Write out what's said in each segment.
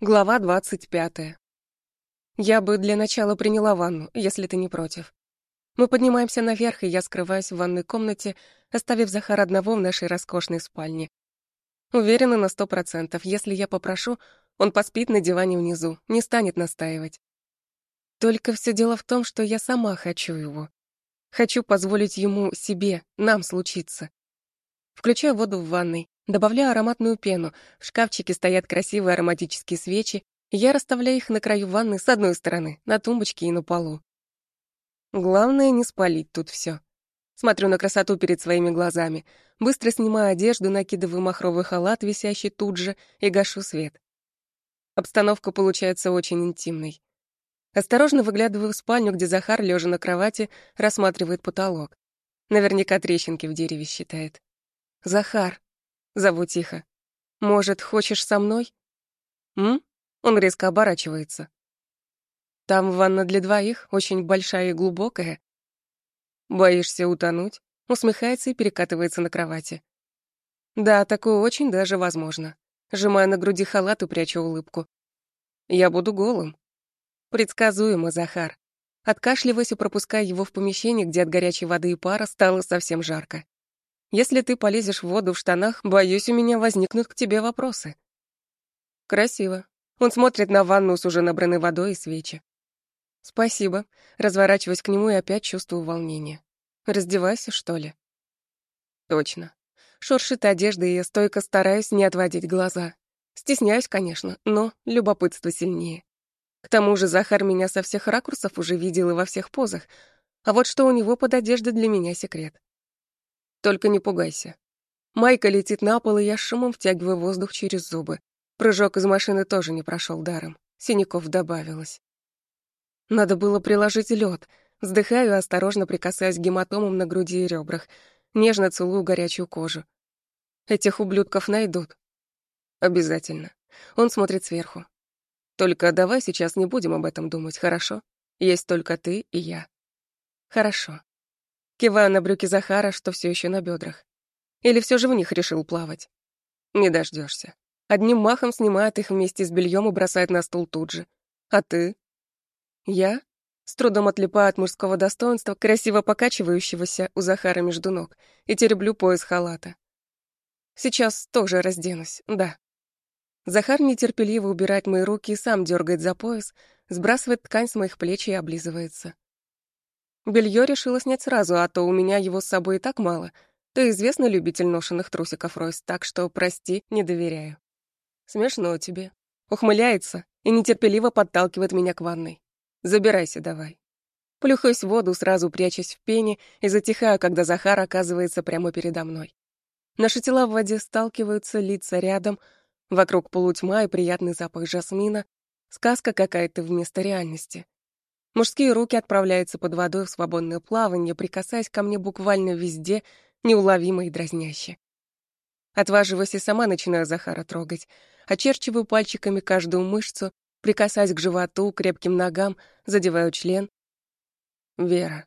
Глава двадцать пятая. Я бы для начала приняла ванну, если ты не против. Мы поднимаемся наверх, и я скрываюсь в ванной комнате, оставив Захара одного в нашей роскошной спальне. Уверена на сто процентов, если я попрошу, он поспит на диване внизу, не станет настаивать. Только все дело в том, что я сама хочу его. Хочу позволить ему, себе, нам случиться. Включаю воду в ванной, Добавляю ароматную пену. В шкафчике стоят красивые ароматические свечи. Я расставляю их на краю ванны с одной стороны, на тумбочке и на полу. Главное не спалить тут все. Смотрю на красоту перед своими глазами. Быстро снимаю одежду, накидываю махровый халат, висящий тут же, и гашу свет. Обстановка получается очень интимной. Осторожно выглядываю в спальню, где Захар, лежа на кровати, рассматривает потолок. Наверняка трещинки в дереве считает. «Захар!» Зову тихо. «Может, хочешь со мной?» «М?» Он резко оборачивается. «Там ванна для двоих, очень большая и глубокая». «Боишься утонуть?» Усмехается и перекатывается на кровати. «Да, такое очень даже возможно». Сжимаю на груди халат и прячу улыбку. «Я буду голым». Предсказуемо, Захар. Откашливаясь и пропуская его в помещение, где от горячей воды и пара стало совсем жарко. Если ты полезешь в воду в штанах, боюсь, у меня возникнут к тебе вопросы. Красиво. Он смотрит на ванну с уже набранной водой и свечи. Спасибо. Разворачиваюсь к нему и опять чувствую волнение. Раздевайся, что ли? Точно. Шуршит одежда, и я стойко стараюсь не отводить глаза. Стесняюсь, конечно, но любопытство сильнее. К тому же Захар меня со всех ракурсов уже видел и во всех позах, а вот что у него под одеждой для меня секрет. Только не пугайся. Майка летит на пол, и я шумом втягиваю воздух через зубы. Прыжок из машины тоже не прошел даром. Синяков добавилось. Надо было приложить лед. Вздыхаю осторожно прикасаюсь к гематомам на груди и ребрах. Нежно целую горячую кожу. Этих ублюдков найдут. Обязательно. Он смотрит сверху. Только давай сейчас не будем об этом думать, хорошо? Есть только ты и я. Хорошо. Киваю на брюки Захара, что все еще на бедрах. Или все же в них решил плавать? Не дождешься. Одним махом снимает их вместе с бельем и бросает на стул тут же. А ты? Я? С трудом отлипаю от мужского достоинства, красиво покачивающегося у Захара между ног, и тереблю пояс халата. Сейчас тоже разденусь, да. Захар нетерпеливо убирает мои руки и сам дергает за пояс, сбрасывает ткань с моих плеч и облизывается. Белье решила снять сразу, а то у меня его с собой и так мало. Ты известный любитель ношенных трусиков, Ройс, так что, прости, не доверяю. Смешно тебе. Ухмыляется и нетерпеливо подталкивает меня к ванной. Забирайся давай. Плюхаюсь в воду, сразу прячась в пене, и затихаю, когда Захар оказывается прямо передо мной. Наши тела в воде сталкиваются, лица рядом, вокруг полутьма и приятный запах жасмина, сказка какая-то вместо реальности. Мужские руки отправляются под водой в свободное плавание, прикасаясь ко мне буквально везде, неуловимо и дразняще. Отваживаясь и сама начинаю Захара трогать. Очерчиваю пальчиками каждую мышцу, прикасаясь к животу, крепким ногам, задеваю член. Вера.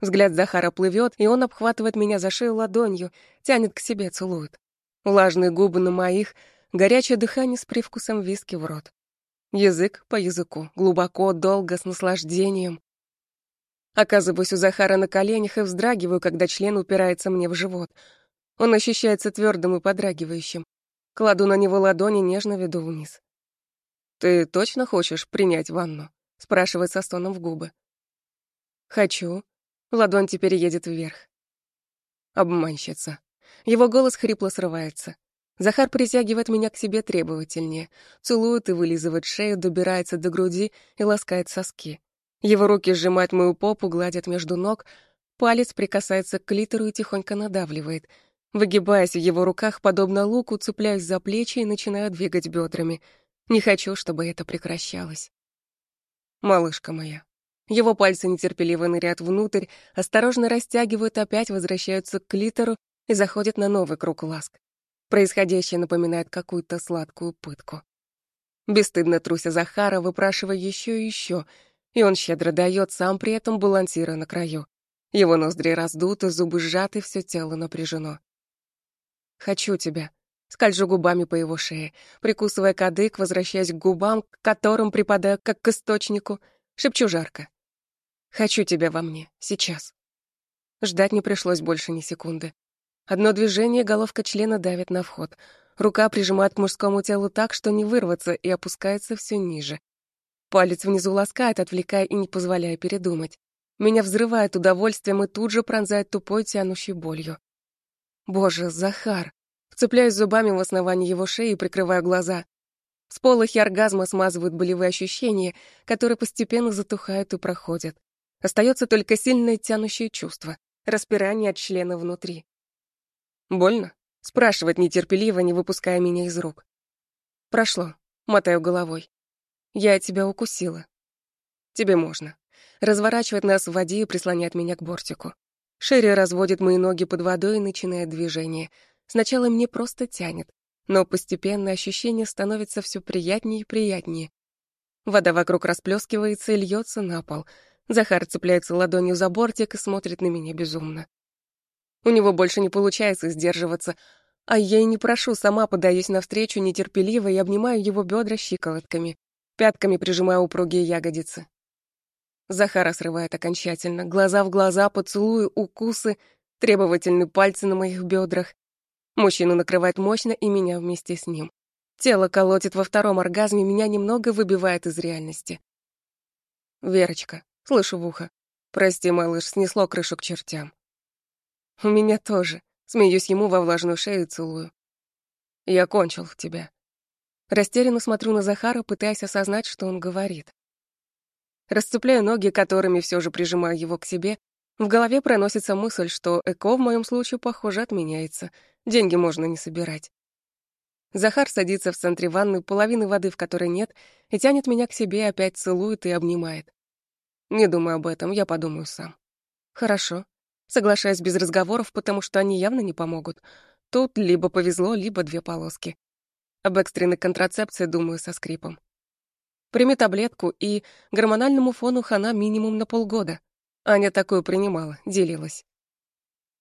Взгляд Захара плывет, и он обхватывает меня за шею ладонью, тянет к себе, целует. Влажные губы на моих, горячее дыхание с привкусом виски в рот. Язык по языку, глубоко, долго, с наслаждением. Оказываюсь у Захара на коленях и вздрагиваю, когда член упирается мне в живот. Он ощущается твердым и подрагивающим. Кладу на него ладони, нежно веду вниз. «Ты точно хочешь принять ванну?» — спрашивает со стоном в губы. «Хочу». Ладонь теперь едет вверх. Обманщица. Его голос хрипло срывается. Захар притягивает меня к себе требовательнее, целует и вылизывает шею, добирается до груди и ласкает соски. Его руки сжимают мою попу, гладят между ног, палец прикасается к клитору и тихонько надавливает. Выгибаясь в его руках, подобно луку, цепляюсь за плечи и начинаю двигать бедрами. Не хочу, чтобы это прекращалось. Малышка моя. Его пальцы нетерпеливо ныряют внутрь, осторожно растягивают, опять возвращаются к клитору и заходят на новый круг ласк. Происходящее напоминает какую-то сладкую пытку. Бесстыдно труся Захара, выпрашивая еще и еще, и он щедро дает, сам при этом балансируя на краю. Его ноздри раздуты, зубы сжаты, все тело напряжено. «Хочу тебя», Скольжу губами по его шее, прикусывая кадык, возвращаясь к губам, к которым припадаю, как к источнику, шепчу жарко. «Хочу тебя во мне, сейчас». Ждать не пришлось больше ни секунды. Одно движение, головка члена давит на вход. Рука прижимает к мужскому телу так, что не вырваться, и опускается все ниже. Палец внизу ласкает, отвлекая и не позволяя передумать. Меня взрывает удовольствием и тут же пронзает тупой, тянущей болью. Боже, Захар! Вцепляюсь зубами в основании его шеи и прикрываю глаза. Сполохи оргазма смазывают болевые ощущения, которые постепенно затухают и проходят. Остается только сильное тянущее чувство, распирание от члена внутри. «Больно?» — спрашивает нетерпеливо, не выпуская меня из рук. «Прошло», — мотаю головой. «Я тебя укусила». «Тебе можно». Разворачивает нас в воде и прислоняет меня к бортику. Шерри разводит мои ноги под водой и начинает движение — Сначала мне просто тянет, но постепенно ощущение становится все приятнее и приятнее. Вода вокруг расплескивается и льется на пол. Захар цепляется ладонью за бортик и смотрит на меня безумно. У него больше не получается сдерживаться, а я и не прошу, сама подаюсь навстречу нетерпеливо и обнимаю его бедра щиколотками, пятками прижимаю упругие ягодицы. Захара срывает окончательно, глаза в глаза, поцелуи, укусы, требовательные пальцы на моих бедрах. Мужчину накрывает мощно и меня вместе с ним. Тело колотит во втором оргазме, меня немного выбивает из реальности. «Верочка», — слышу в ухо. «Прости, малыш, снесло крышу к чертям». «У меня тоже», — смеюсь ему во влажную шею и целую. «Я кончил в тебя». Растерянно смотрю на Захара, пытаясь осознать, что он говорит. Расцепляю ноги, которыми все же прижимаю его к себе. В голове проносится мысль, что ЭКО в моем случае, похоже, отменяется — Деньги можно не собирать. Захар садится в центре ванны, половины воды в которой нет, и тянет меня к себе, опять целует и обнимает. Не думаю об этом, я подумаю сам. Хорошо. Соглашаюсь без разговоров, потому что они явно не помогут. Тут либо повезло, либо две полоски. Об экстренной контрацепции думаю со скрипом. Прими таблетку, и гормональному фону хана минимум на полгода. Аня такую принимала, делилась.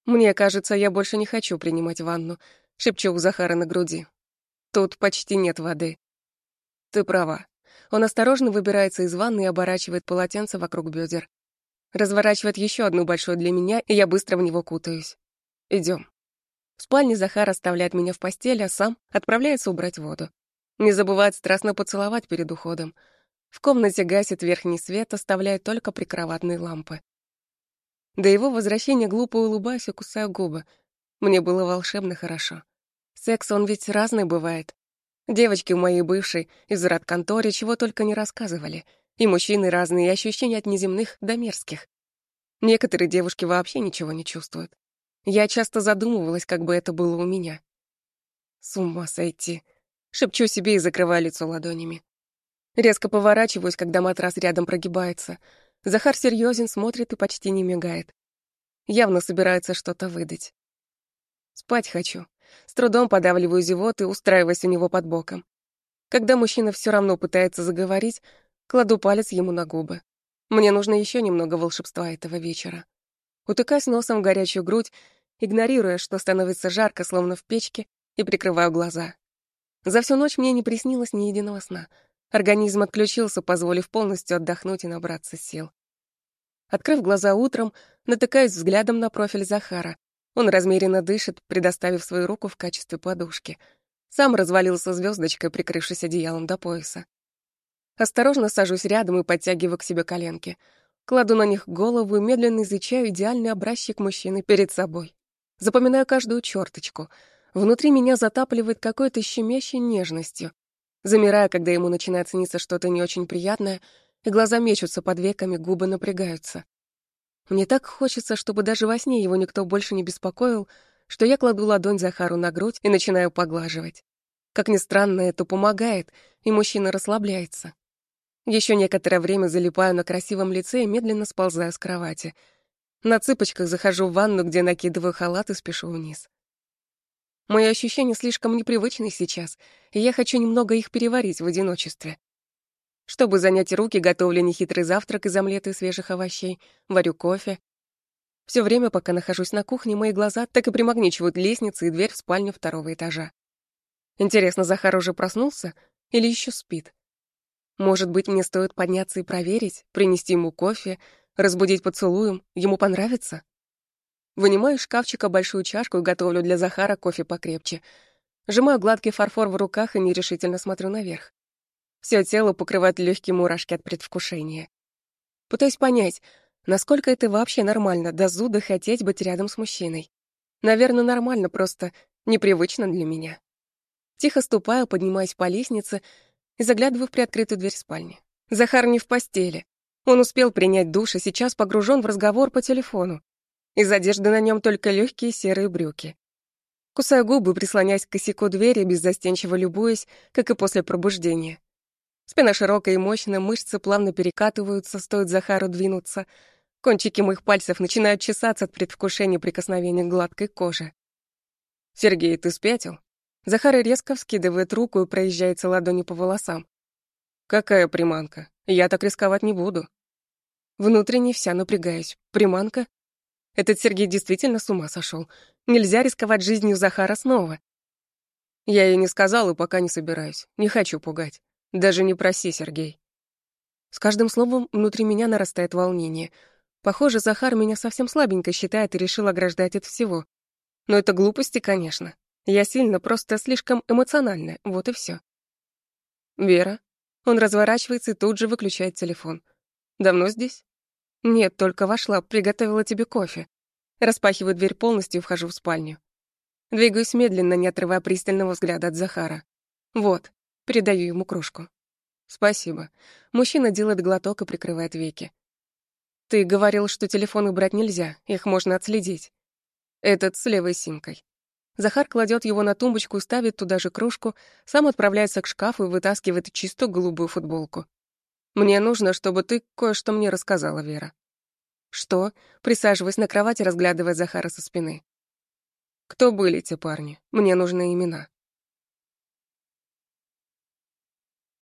«Мне кажется, я больше не хочу принимать ванну», — шепчу у Захара на груди. «Тут почти нет воды». «Ты права». Он осторожно выбирается из ванны и оборачивает полотенце вокруг бедер. Разворачивает еще одну большую для меня, и я быстро в него кутаюсь. Идем. В спальне Захар оставляет меня в постели, а сам отправляется убрать воду. Не забывает страстно поцеловать перед уходом. В комнате гасит верхний свет, оставляя только прикроватные лампы. До его возвращения глупо улыбаюсь и кусаю губы. Мне было волшебно хорошо. Секс, он ведь разный бывает. Девочки у моей бывшей из конторе чего только не рассказывали. И мужчины разные, и ощущения от неземных до мерзких. Некоторые девушки вообще ничего не чувствуют. Я часто задумывалась, как бы это было у меня. С ума сойти. Шепчу себе и закрываю лицо ладонями. Резко поворачиваюсь, когда матрас рядом прогибается — Захар серьезен, смотрит и почти не мигает. Явно собирается что-то выдать. Спать хочу. С трудом подавливаю зевот и устраиваюсь у него под боком. Когда мужчина все равно пытается заговорить, кладу палец ему на губы. Мне нужно еще немного волшебства этого вечера. Утыкаюсь носом в горячую грудь, игнорируя, что становится жарко, словно в печке, и прикрываю глаза. За всю ночь мне не приснилось ни единого сна — Организм отключился, позволив полностью отдохнуть и набраться сил. Открыв глаза утром, натыкаюсь взглядом на профиль Захара. Он размеренно дышит, предоставив свою руку в качестве подушки. Сам развалился звездочкой, прикрывшись одеялом до пояса. Осторожно сажусь рядом и подтягиваю к себе коленки. Кладу на них голову и медленно изучаю идеальный образчик мужчины перед собой. Запоминаю каждую черточку. Внутри меня затапливает какой-то щемящей нежностью. Замираю, когда ему начинает сниться что-то не очень приятное, и глаза мечутся под веками, губы напрягаются. Мне так хочется, чтобы даже во сне его никто больше не беспокоил, что я кладу ладонь Захару на грудь и начинаю поглаживать. Как ни странно, это помогает, и мужчина расслабляется. Еще некоторое время залипаю на красивом лице и медленно сползаю с кровати. На цыпочках захожу в ванну, где накидываю халат и спешу вниз. Мои ощущения слишком непривычны сейчас, и я хочу немного их переварить в одиночестве. Чтобы занять руки, готовлю нехитрый завтрак из омлета и свежих овощей, варю кофе. Все время, пока нахожусь на кухне, мои глаза так и примагничивают лестницы и дверь в спальню второго этажа. Интересно, Захар уже проснулся или еще спит? Может быть, мне стоит подняться и проверить, принести ему кофе, разбудить поцелуем, ему понравится? Вынимаю из шкафчика большую чашку и готовлю для Захара кофе покрепче. Сжимаю гладкий фарфор в руках и нерешительно смотрю наверх. Все тело покрывает легкие мурашки от предвкушения. Пытаюсь понять, насколько это вообще нормально, до зуда хотеть быть рядом с мужчиной. Наверное, нормально, просто непривычно для меня. Тихо ступаю, поднимаюсь по лестнице заглядываю в приоткрытую дверь спальни. Захар не в постели. Он успел принять душ и сейчас погружен в разговор по телефону. Из одежды на нем только легкие серые брюки. Кусаю губы, прислоняясь к косяку двери, беззастенчиво любуясь, как и после пробуждения. Спина широкая и мощная, мышцы плавно перекатываются, стоит Захару двинуться. Кончики моих пальцев начинают чесаться от предвкушения прикосновения к гладкой коже. «Сергей, ты спятил?» Захар резко вскидывает руку и проезжается ладонью по волосам. «Какая приманка? Я так рисковать не буду». Внутренне вся напрягаюсь. Приманка? Этот Сергей действительно с ума сошел. Нельзя рисковать жизнью Захара снова. Я ей не сказал и пока не собираюсь. Не хочу пугать. Даже не проси, Сергей. С каждым словом внутри меня нарастает волнение. Похоже, Захар меня совсем слабенько считает и решил ограждать от всего. Но это глупости, конечно. Я сильно, просто слишком эмоциональная, вот и все. Вера. Он разворачивается и тут же выключает телефон. Давно здесь? Нет, только вошла, приготовила тебе кофе. Распахиваю дверь полностью и вхожу в спальню. Двигаюсь медленно, не отрывая пристального взгляда от Захара. Вот, передаю ему кружку. Спасибо. Мужчина делает глоток и прикрывает веки. Ты говорил, что телефоны брать нельзя, их можно отследить. Этот с левой симкой. Захар кладет его на тумбочку и ставит туда же кружку, сам отправляется к шкафу и вытаскивает чисто голубую футболку. «Мне нужно, чтобы ты кое-что мне рассказала, Вера». «Что?» Присаживаясь на кровати, разглядывая Захара со спины. «Кто были те парни? Мне нужны имена».